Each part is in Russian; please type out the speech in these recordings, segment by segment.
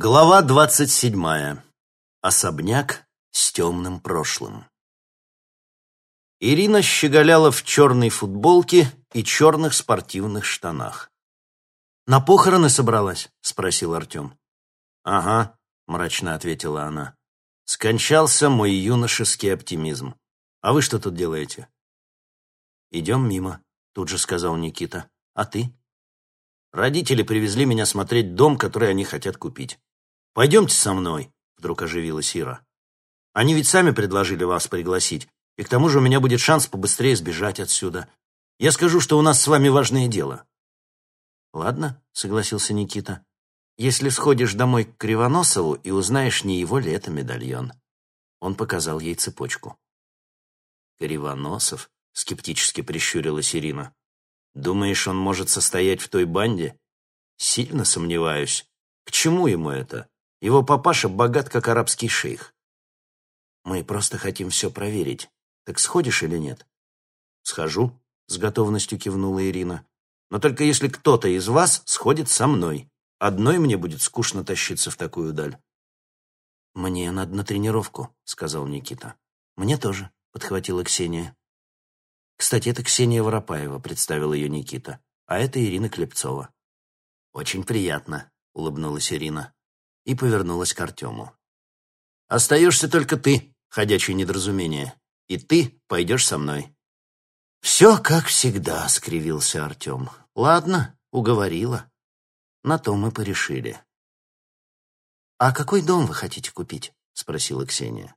Глава двадцать седьмая. Особняк с темным прошлым. Ирина щеголяла в черной футболке и черных спортивных штанах. «На похороны собралась?» — спросил Артем. «Ага», — мрачно ответила она. «Скончался мой юношеский оптимизм. А вы что тут делаете?» «Идем мимо», — тут же сказал Никита. «А ты?» Родители привезли меня смотреть дом, который они хотят купить. «Пойдемте со мной», — вдруг оживилась Ира. «Они ведь сами предложили вас пригласить, и к тому же у меня будет шанс побыстрее сбежать отсюда. Я скажу, что у нас с вами важное дело». «Ладно», — согласился Никита. «Если сходишь домой к Кривоносову и узнаешь, не его ли это медальон». Он показал ей цепочку. «Кривоносов?» — скептически прищурилась Ирина. Думаешь, он может состоять в той банде? Сильно сомневаюсь. К чему ему это? Его папаша богат, как арабский шейх. Мы просто хотим все проверить. Так сходишь или нет? Схожу, с готовностью кивнула Ирина. Но только если кто-то из вас сходит со мной. Одной мне будет скучно тащиться в такую даль. «Мне надо на тренировку», — сказал Никита. «Мне тоже», — подхватила Ксения. Кстати, это Ксения Воропаева, представил ее Никита. А это Ирина Клепцова. Очень приятно, улыбнулась Ирина и повернулась к Артему. Остаешься только ты, ходячее недоразумение. И ты пойдешь со мной. Все как всегда, скривился Артем. Ладно, уговорила. На то мы порешили. «А какой дом вы хотите купить?» — спросила Ксения.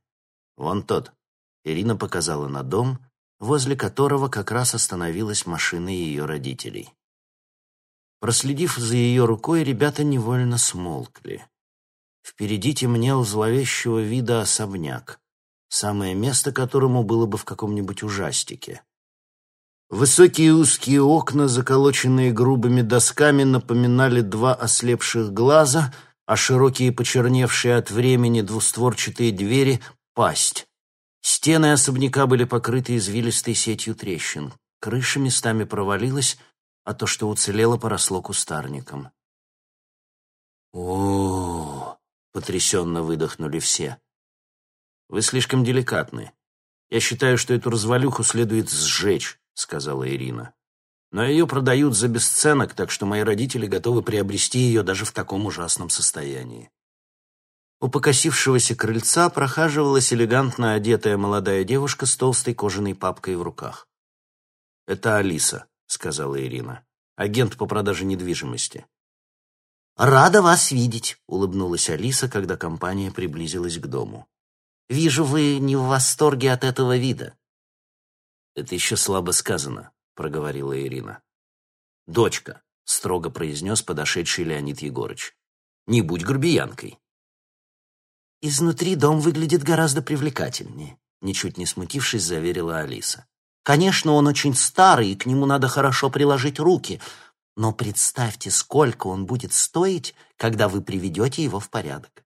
«Вон тот». Ирина показала на дом, возле которого как раз остановилась машина ее родителей. Проследив за ее рукой, ребята невольно смолкли. Впереди темнел зловещего вида особняк, самое место которому было бы в каком-нибудь ужастике. Высокие узкие окна, заколоченные грубыми досками, напоминали два ослепших глаза, а широкие, почерневшие от времени двустворчатые двери — пасть. Стены особняка были покрыты извилистой сетью трещин. Крыша местами провалилась, а то, что уцелело, поросло кустарником. о, потрясенно выдохнули все. «Вы слишком деликатны. Я считаю, что эту развалюху следует сжечь», — сказала Ирина. «Но ее продают за бесценок, так что мои родители готовы приобрести ее даже в таком ужасном состоянии». У покосившегося крыльца прохаживалась элегантно одетая молодая девушка с толстой кожаной папкой в руках. «Это Алиса», — сказала Ирина, — «агент по продаже недвижимости». «Рада вас видеть», — улыбнулась Алиса, когда компания приблизилась к дому. «Вижу, вы не в восторге от этого вида». «Это еще слабо сказано», — проговорила Ирина. «Дочка», — строго произнес подошедший Леонид Егорыч, — «не будь грубиянкой». «Изнутри дом выглядит гораздо привлекательнее», — ничуть не смутившись, заверила Алиса. «Конечно, он очень старый, и к нему надо хорошо приложить руки, но представьте, сколько он будет стоить, когда вы приведете его в порядок».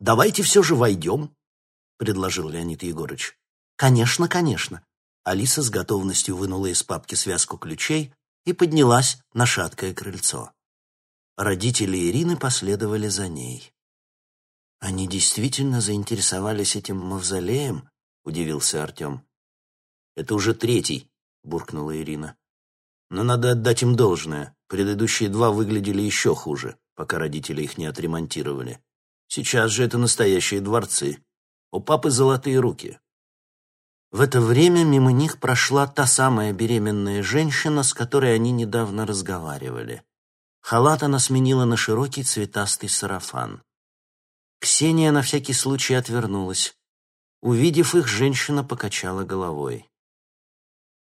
«Давайте все же войдем», — предложил Леонид Егорыч. «Конечно, конечно». Алиса с готовностью вынула из папки связку ключей и поднялась на шаткое крыльцо. Родители Ирины последовали за ней. «Они действительно заинтересовались этим мавзолеем?» — удивился Артем. «Это уже третий», — буркнула Ирина. «Но надо отдать им должное. Предыдущие два выглядели еще хуже, пока родители их не отремонтировали. Сейчас же это настоящие дворцы. У папы золотые руки». В это время мимо них прошла та самая беременная женщина, с которой они недавно разговаривали. Халат она сменила на широкий цветастый сарафан. Ксения на всякий случай отвернулась. Увидев их, женщина покачала головой.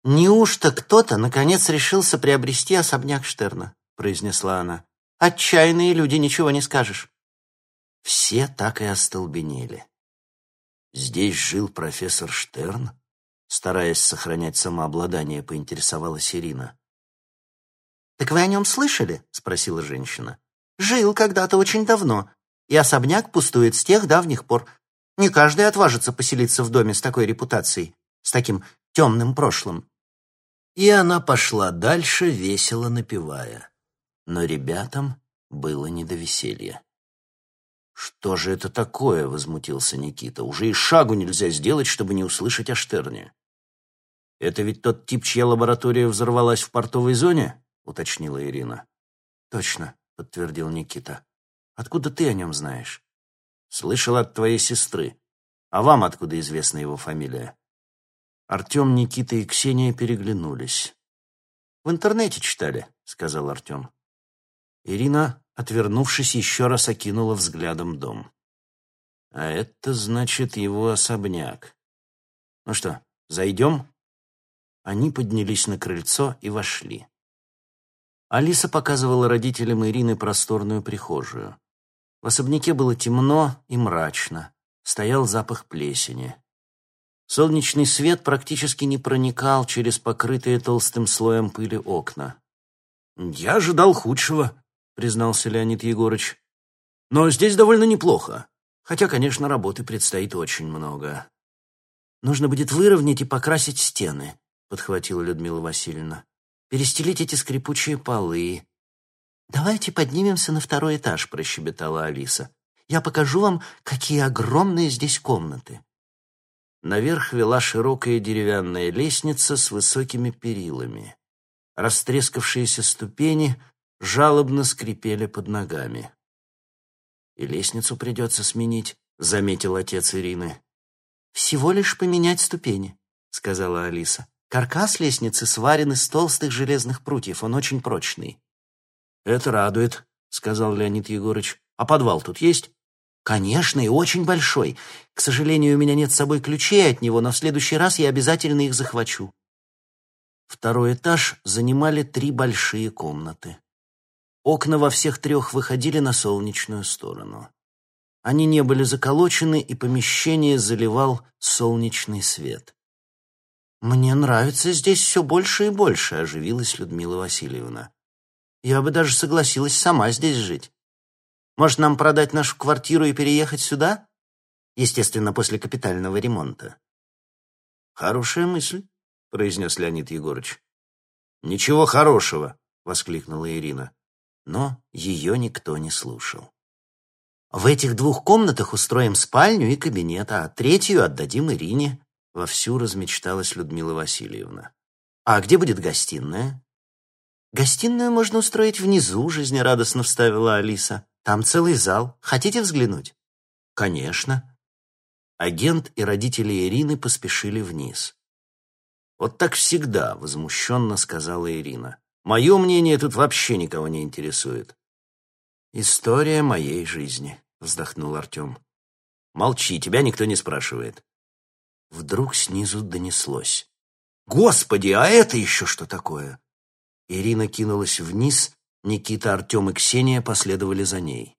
«Неужто кто-то, наконец, решился приобрести особняк Штерна?» — произнесла она. «Отчаянные люди, ничего не скажешь». Все так и остолбенели. «Здесь жил профессор Штерн?» Стараясь сохранять самообладание, поинтересовалась Ирина. «Так вы о нем слышали?» — спросила женщина. «Жил когда-то очень давно, и особняк пустует с тех давних пор. Не каждый отважится поселиться в доме с такой репутацией, с таким темным прошлым. И она пошла дальше, весело напевая. Но ребятам было не до веселья. «Что же это такое?» — возмутился Никита. «Уже и шагу нельзя сделать, чтобы не услышать о Штерне». «Это ведь тот тип, чья лаборатория взорвалась в портовой зоне?» — уточнила Ирина. «Точно», — подтвердил Никита. «Откуда ты о нем знаешь?» «Слышал от твоей сестры. А вам откуда известна его фамилия?» Артем, Никита и Ксения переглянулись. «В интернете читали», — сказал Артем. Ирина, отвернувшись, еще раз окинула взглядом дом. «А это значит его особняк. Ну что, зайдем?» Они поднялись на крыльцо и вошли. Алиса показывала родителям Ирины просторную прихожую. В особняке было темно и мрачно. Стоял запах плесени. Солнечный свет практически не проникал через покрытые толстым слоем пыли окна. «Я ожидал худшего», — признался Леонид Егорыч. «Но здесь довольно неплохо. Хотя, конечно, работы предстоит очень много». «Нужно будет выровнять и покрасить стены», подхватила Людмила Васильевна. «Перестелить эти скрипучие полы». «Давайте поднимемся на второй этаж», — прощебетала Алиса. «Я покажу вам, какие огромные здесь комнаты». Наверх вела широкая деревянная лестница с высокими перилами. Растрескавшиеся ступени жалобно скрипели под ногами. «И лестницу придется сменить», — заметил отец Ирины. «Всего лишь поменять ступени», — сказала Алиса. Каркас лестницы сварен из толстых железных прутьев, он очень прочный. «Это радует», — сказал Леонид Егорыч. «А подвал тут есть?» «Конечно, и очень большой. К сожалению, у меня нет с собой ключей от него, но в следующий раз я обязательно их захвачу». Второй этаж занимали три большие комнаты. Окна во всех трех выходили на солнечную сторону. Они не были заколочены, и помещение заливал солнечный свет. «Мне нравится здесь все больше и больше», — оживилась Людмила Васильевна. «Я бы даже согласилась сама здесь жить. Может, нам продать нашу квартиру и переехать сюда? Естественно, после капитального ремонта». «Хорошая мысль», — произнес Леонид Егорыч. «Ничего хорошего», — воскликнула Ирина. Но ее никто не слушал. «В этих двух комнатах устроим спальню и кабинет, а третью отдадим Ирине», Вовсю размечталась Людмила Васильевна. «А где будет гостиная?» «Гостиную можно устроить внизу», — жизнерадостно вставила Алиса. «Там целый зал. Хотите взглянуть?» «Конечно». Агент и родители Ирины поспешили вниз. «Вот так всегда», — возмущенно сказала Ирина. «Мое мнение тут вообще никого не интересует». «История моей жизни», — вздохнул Артем. «Молчи, тебя никто не спрашивает». Вдруг снизу донеслось. «Господи, а это еще что такое?» Ирина кинулась вниз, Никита, Артем и Ксения последовали за ней.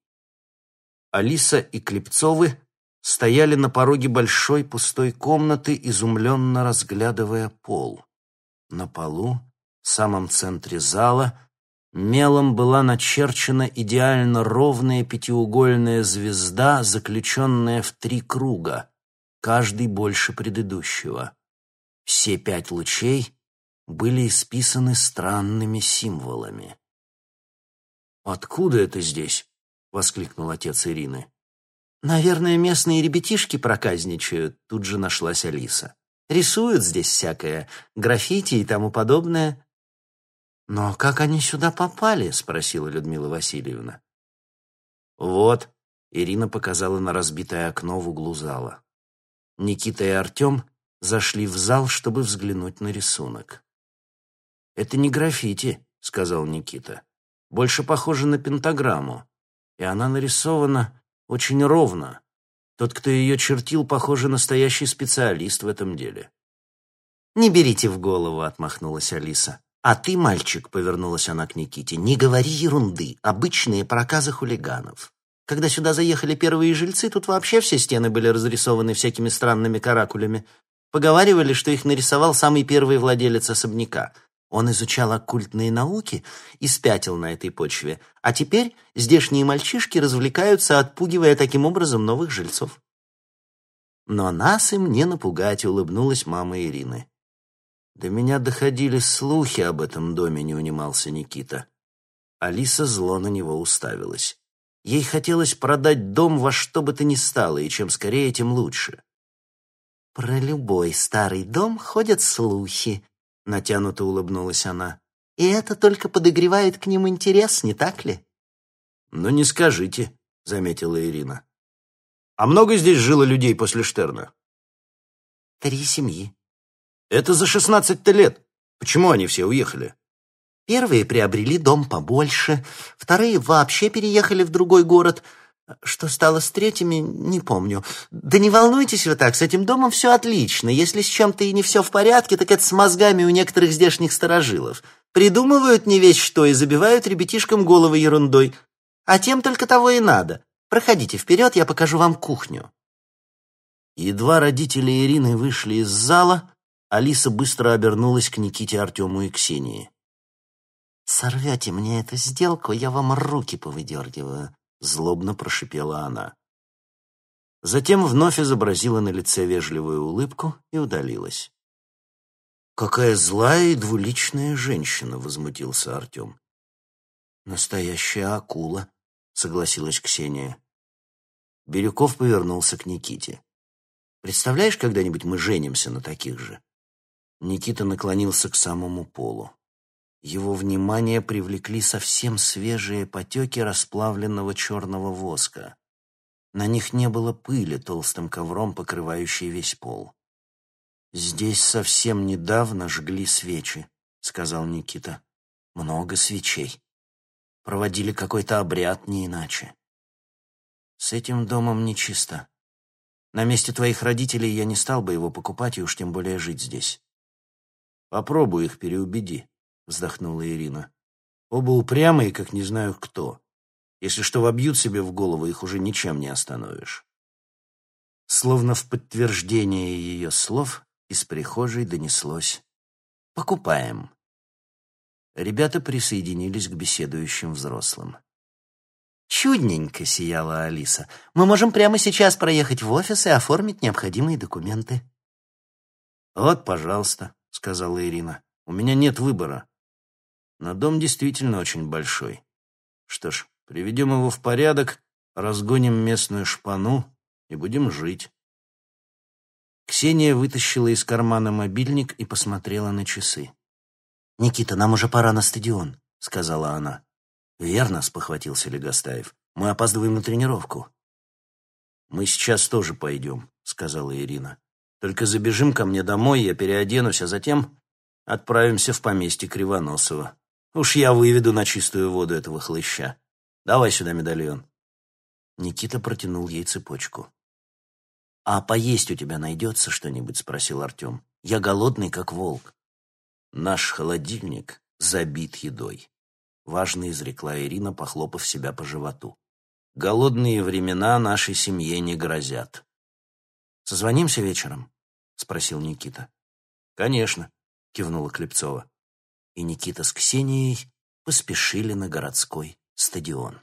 Алиса и Клепцовы стояли на пороге большой пустой комнаты, изумленно разглядывая пол. На полу, в самом центре зала, мелом была начерчена идеально ровная пятиугольная звезда, заключенная в три круга каждый больше предыдущего. Все пять лучей были исписаны странными символами. «Откуда это здесь?» — воскликнул отец Ирины. «Наверное, местные ребятишки проказничают», — тут же нашлась Алиса. «Рисуют здесь всякое, граффити и тому подобное». «Но как они сюда попали?» — спросила Людмила Васильевна. «Вот», — Ирина показала на разбитое окно в углу зала. Никита и Артем зашли в зал, чтобы взглянуть на рисунок. «Это не граффити», — сказал Никита. «Больше похоже на пентаграмму. И она нарисована очень ровно. Тот, кто ее чертил, похоже, настоящий специалист в этом деле». «Не берите в голову», — отмахнулась Алиса. «А ты, мальчик», — повернулась она к Никите, — «не говори ерунды, обычные проказы хулиганов. Когда сюда заехали первые жильцы, тут вообще все стены были разрисованы всякими странными каракулями. Поговаривали, что их нарисовал самый первый владелец особняка. Он изучал оккультные науки и спятил на этой почве. А теперь здешние мальчишки развлекаются, отпугивая таким образом новых жильцов. Но нас им не напугать, улыбнулась мама Ирины. До меня доходили слухи об этом доме, не унимался Никита. Алиса зло на него уставилась. Ей хотелось продать дом во что бы то ни стало, и чем скорее, тем лучше. «Про любой старый дом ходят слухи», — натянуто улыбнулась она. «И это только подогревает к ним интерес, не так ли?» «Ну, не скажите», — заметила Ирина. «А много здесь жило людей после Штерна?» «Три семьи». «Это за шестнадцать-то лет. Почему они все уехали?» Первые приобрели дом побольше, вторые вообще переехали в другой город. Что стало с третьими, не помню. Да не волнуйтесь вы так, с этим домом все отлично. Если с чем-то и не все в порядке, так это с мозгами у некоторых здешних старожилов. Придумывают не весь что и забивают ребятишкам головы ерундой. А тем только того и надо. Проходите вперед, я покажу вам кухню. Едва родители Ирины вышли из зала, Алиса быстро обернулась к Никите, Артему и Ксении. «Сорвете мне эту сделку, я вам руки повыдергиваю», — злобно прошипела она. Затем вновь изобразила на лице вежливую улыбку и удалилась. «Какая злая и двуличная женщина!» — возмутился Артем. «Настоящая акула», — согласилась Ксения. Бирюков повернулся к Никите. «Представляешь, когда-нибудь мы женимся на таких же?» Никита наклонился к самому полу. Его внимание привлекли совсем свежие потеки расплавленного черного воска. На них не было пыли, толстым ковром покрывающей весь пол. «Здесь совсем недавно жгли свечи», — сказал Никита. «Много свечей. Проводили какой-то обряд, не иначе. С этим домом нечисто. На месте твоих родителей я не стал бы его покупать и уж тем более жить здесь». «Попробуй их переубеди», — вздохнула Ирина. «Оба упрямые, как не знаю кто. Если что вобьют себе в голову, их уже ничем не остановишь». Словно в подтверждение ее слов из прихожей донеслось «Покупаем». Ребята присоединились к беседующим взрослым. «Чудненько!» — сияла Алиса. «Мы можем прямо сейчас проехать в офис и оформить необходимые документы». «Вот, пожалуйста», — сказала Ирина. «У меня нет выбора. Но дом действительно очень большой. Что ж, приведем его в порядок, разгоним местную шпану и будем жить. Ксения вытащила из кармана мобильник и посмотрела на часы. «Никита, нам уже пора на стадион», — сказала она. «Верно», — спохватился Легостаев. «Мы опаздываем на тренировку». «Мы сейчас тоже пойдем», — сказала Ирина. «Только забежим ко мне домой, я переоденусь, а затем отправимся в поместье Кривоносова. Уж я выведу на чистую воду этого хлыща. Давай сюда медальон. Никита протянул ей цепочку. «А поесть у тебя найдется что-нибудь?» — спросил Артем. «Я голодный, как волк». «Наш холодильник забит едой», — важно изрекла Ирина, похлопав себя по животу. «Голодные времена нашей семье не грозят». «Созвонимся вечером?» — спросил Никита. «Конечно», — кивнула Клепцова и Никита с Ксенией поспешили на городской стадион.